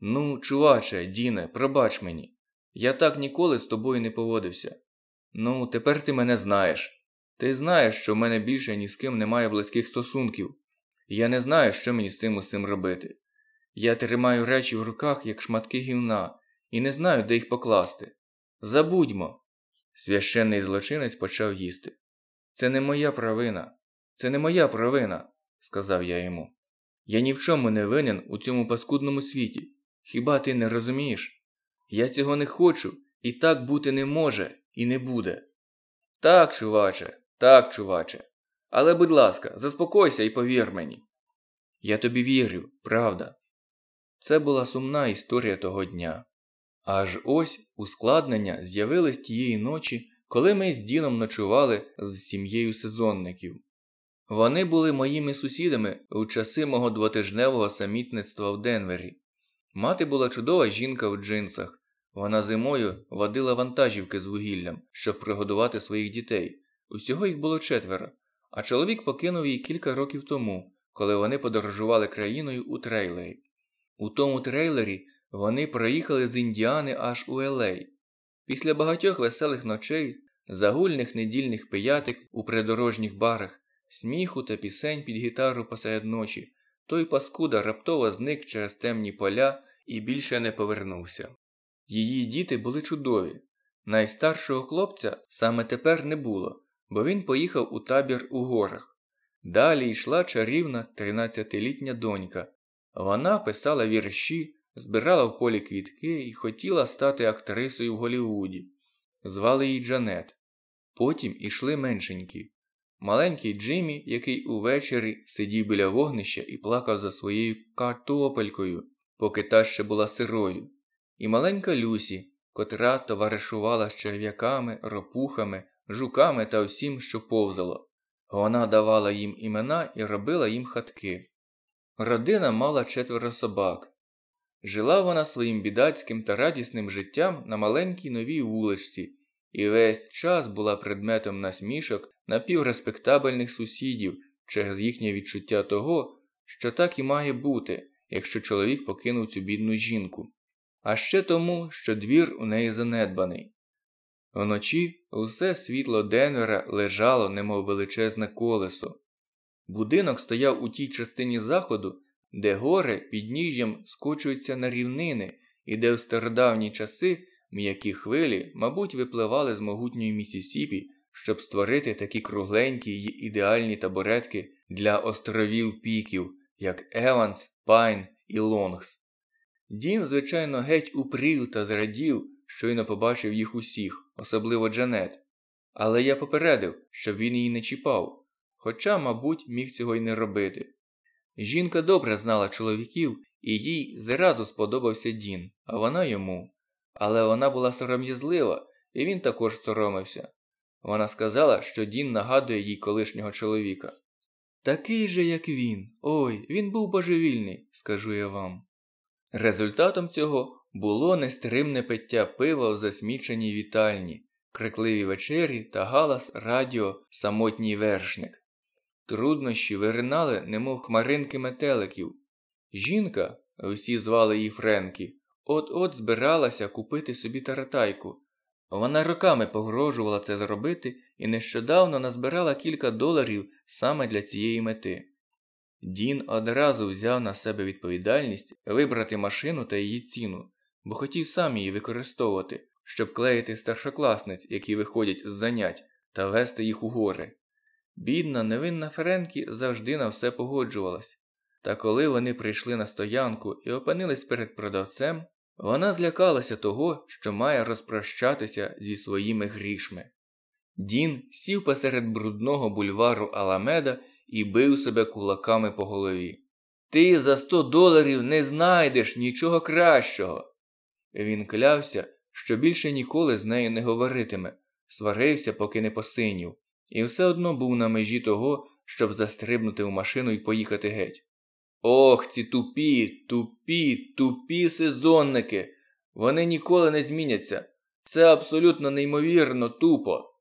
Ну, чуваче, Діне, пробач мені. Я так ніколи з тобою не поводився. Ну, тепер ти мене знаєш. Ти знаєш, що в мене більше ні з ким немає близьких стосунків. Я не знаю, що мені з цим усім робити. Я тримаю речі в руках, як шматки гівна, і не знаю, де їх покласти. Забудьмо. Священний злочинець почав їсти. Це не моя провина. Це не моя провина, сказав я йому. Я ні в чому не винен у цьому паскудному світі. Хіба ти не розумієш? Я цього не хочу, і так бути не може і не буде. Так, чуваче, так, чуваче. Але, будь ласка, заспокойся і повір мені. Я тобі вірю, правда. Це була сумна історія того дня. Аж ось ускладнення з'явились тієї ночі, коли ми з Діном ночували з сім'єю сезонників. Вони були моїми сусідами у часи мого двотижневого самітництва в Денвері. Мати була чудова жінка в джинсах. Вона зимою водила вантажівки з вугіллям, щоб пригодувати своїх дітей. Усього їх було четверо, а чоловік покинув її кілька років тому, коли вони подорожували країною у трейлері. У тому трейлері вони проїхали з Індіани аж у Елей. Після багатьох веселих ночей, загульних недільних пиятик у придорожніх барах, сміху та пісень під гітару посеред ночі, той паскуда раптово зник через темні поля і більше не повернувся. Її діти були чудові. Найстаршого хлопця саме тепер не було, бо він поїхав у табір у горах. Далі йшла чарівна 13-літня донька. Вона писала вірші, збирала в полі квітки і хотіла стати актрисою в Голівуді. Звали її Джанет. Потім ішли меншенькі. Маленький Джиммі, який увечері сидів біля вогнища і плакав за своєю картопелькою, поки та ще була сирою, і маленька Люсі, котра товаришувала з черв'яками, ропухами, жуками та всім, що повзало. Вона давала їм імена і робила їм хатки. Родина мала четверо собак. Жила вона своїм бідацьким та радісним життям на маленькій новій вуличці і весь час була предметом насмішок напівреспектабельних сусідів через їхнє відчуття того, що так і має бути, якщо чоловік покинув цю бідну жінку, а ще тому, що двір у неї занедбаний. Вночі усе світло Денвера лежало, немов величезне колесо. Будинок стояв у тій частині заходу, де гори підніжжям скочуються на рівнини і де в стародавні часи м'які хвилі, мабуть, випливали з могутньої Місісіпі, щоб створити такі кругленькі й ідеальні табуретки для островів піків, як Еванс, Пайн і Лонгс. Дін, звичайно, геть упрів та зрадів, щойно побачив їх усіх, особливо Джанет. Але я попередив, щоб він її не чіпав, хоча, мабуть, міг цього й не робити. Жінка добре знала чоловіків, і їй зразу сподобався Дін, а вона йому. Але вона була сором'язлива, і він також соромився. Вона сказала, що Дін нагадує їй колишнього чоловіка. Такий же, як він. Ой, він був божевільний, скажу я вам. Результатом цього було нестримне пиття пива в засміченій вітальні, крикливі вечері та галас радіо самотній вершник. Труднощі виринали, немов хмаринки метеликів. Жінка, всі звали її Френкі, от-от збиралася купити собі таратайку. Вона роками погрожувала це зробити і нещодавно назбирала кілька доларів саме для цієї мети. Дін одразу взяв на себе відповідальність вибрати машину та її ціну, бо хотів сам її використовувати, щоб клеїти старшокласниць, які виходять з занять, та вести їх у гори. Бідна, невинна Френкі завжди на все погоджувалась. Та коли вони прийшли на стоянку і опинились перед продавцем, вона злякалася того, що має розпрощатися зі своїми грішми. Дін сів посеред брудного бульвару Аламеда і бив себе кулаками по голові. Ти за сто доларів не знайдеш нічого кращого. Він клявся, що більше ніколи з нею не говоритиме, сварився, поки не посинів, і все одно був на межі того, щоб застрибнути в машину і поїхати геть. Ох, ці тупі, тупі, тупі сезонники. Вони ніколи не зміняться. Це абсолютно неймовірно тупо.